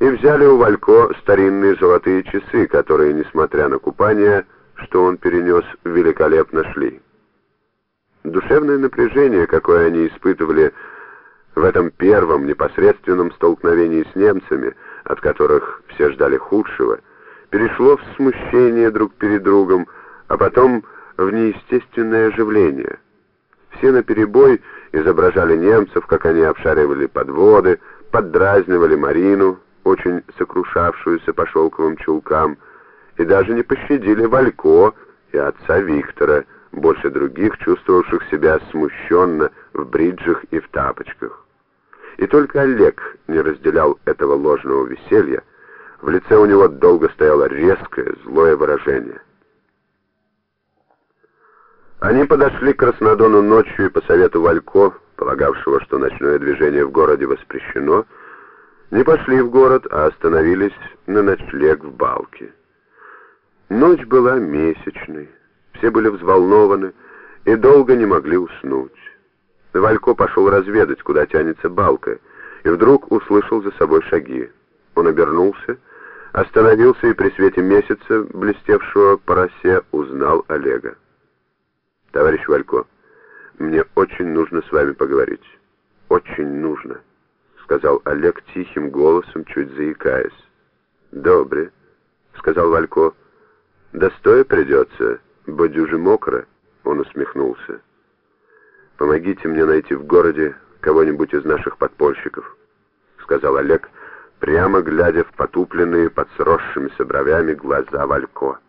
и взяли у Валько старинные золотые часы, которые, несмотря на купание, что он перенес, великолепно шли. Душевное напряжение, какое они испытывали в этом первом непосредственном столкновении с немцами, от которых все ждали худшего, перешло в смущение друг перед другом, а потом в неестественное оживление. Все наперебой изображали немцев, как они обшаривали подводы, поддразнивали Марину, очень сокрушавшуюся по шелковым чулкам, и даже не пощадили Валько и отца Виктора, больше других чувствовавших себя смущенно в бриджах и в тапочках. И только Олег не разделял этого ложного веселья, в лице у него долго стояло резкое, злое выражение. Они подошли к Краснодону ночью и по совету Валько, полагавшего, что ночное движение в городе воспрещено, не пошли в город, а остановились на ночлег в Балке. Ночь была месячной, все были взволнованы и долго не могли уснуть. Валько пошел разведать, куда тянется Балка, и вдруг услышал за собой шаги. Он обернулся, остановился и при свете месяца, блестевшего по росе, узнал Олега. «Товарищ Валько, мне очень нужно с вами поговорить. Очень нужно», — сказал Олег тихим голосом, чуть заикаясь. «Добре», — сказал Валько. «Да придется, бодюже мокро», — он усмехнулся. «Помогите мне найти в городе кого-нибудь из наших подпольщиков», — сказал Олег, прямо глядя в потупленные под сросшимися бровями глаза Валько.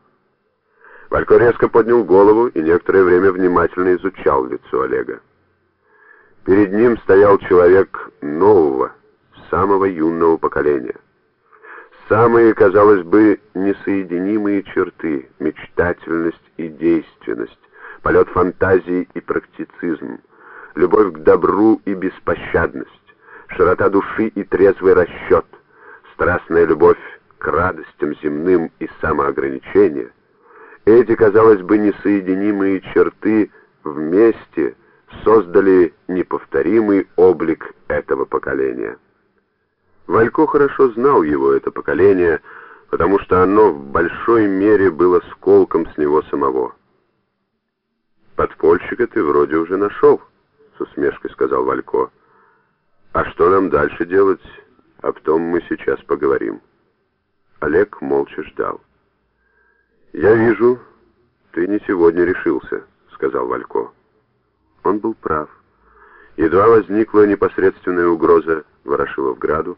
Валько резко поднял голову и некоторое время внимательно изучал лицо Олега. Перед ним стоял человек нового, самого юного поколения. Самые, казалось бы, несоединимые черты, мечтательность и действенность, полет фантазии и практицизм, любовь к добру и беспощадность, широта души и трезвый расчет, страстная любовь к радостям земным и самоограничение — эти, казалось бы, несоединимые черты вместе создали неповторимый облик этого поколения. Валько хорошо знал его, это поколение, потому что оно в большой мере было сколком с него самого. «Подпольщика ты вроде уже нашел», — с усмешкой сказал Валько. «А что нам дальше делать? Об том мы сейчас поговорим». Олег молча ждал. «Я вижу, ты не сегодня решился», — сказал Валько. Он был прав. Едва возникла непосредственная угроза Ворошиловграду,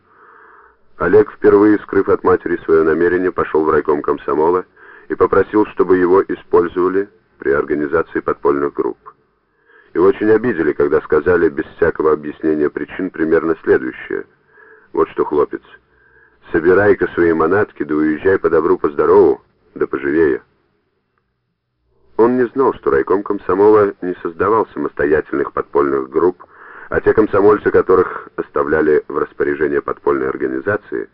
Олег, впервые скрыв от матери свое намерение, пошел в райком комсомола и попросил, чтобы его использовали при организации подпольных групп. И очень обидели, когда сказали без всякого объяснения причин примерно следующее. Вот что, хлопец, собирай-ка свои манатки, да уезжай по добру, по здорову, да поживее. Не знал, что райком комсомола не создавал самостоятельных подпольных групп, а те комсомольцы, которых оставляли в распоряжение подпольной организации,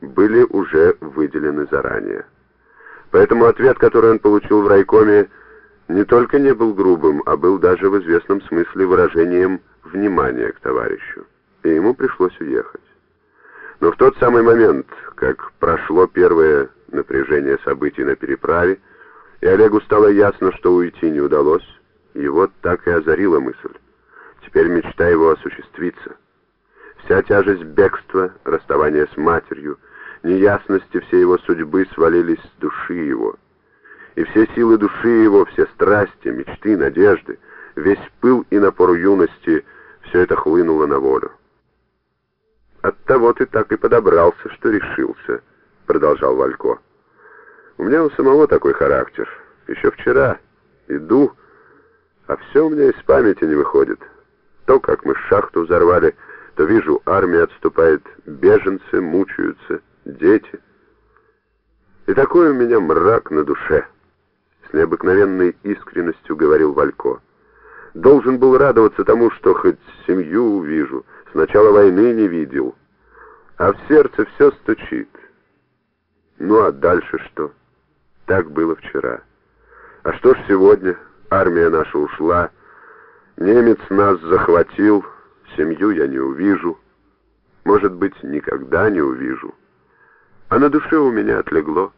были уже выделены заранее. Поэтому ответ, который он получил в райкоме, не только не был грубым, а был даже в известном смысле выражением внимания к товарищу, и ему пришлось уехать. Но в тот самый момент, как прошло первое напряжение событий на переправе, и Олегу стало ясно, что уйти не удалось, его так и озарила мысль. Теперь мечта его осуществится. Вся тяжесть бегства, расставания с матерью, неясности всей его судьбы свалились с души его. И все силы души его, все страсти, мечты, надежды, весь пыл и напор юности, все это хлынуло на волю. «Оттого ты так и подобрался, что решился», — продолжал Валько. «У меня у самого такой характер. Еще вчера иду, а все у меня из памяти не выходит. То, как мы шахту взорвали, то вижу, армия отступает, беженцы мучаются, дети. И такой у меня мрак на душе», — с необыкновенной искренностью говорил Валько. «Должен был радоваться тому, что хоть семью увижу, с начала войны не видел, а в сердце все стучит. Ну а дальше что? Так было вчера. А что ж сегодня? Армия наша ушла, немец нас захватил, семью я не увижу, может быть, никогда не увижу. а на душе у меня отлегло.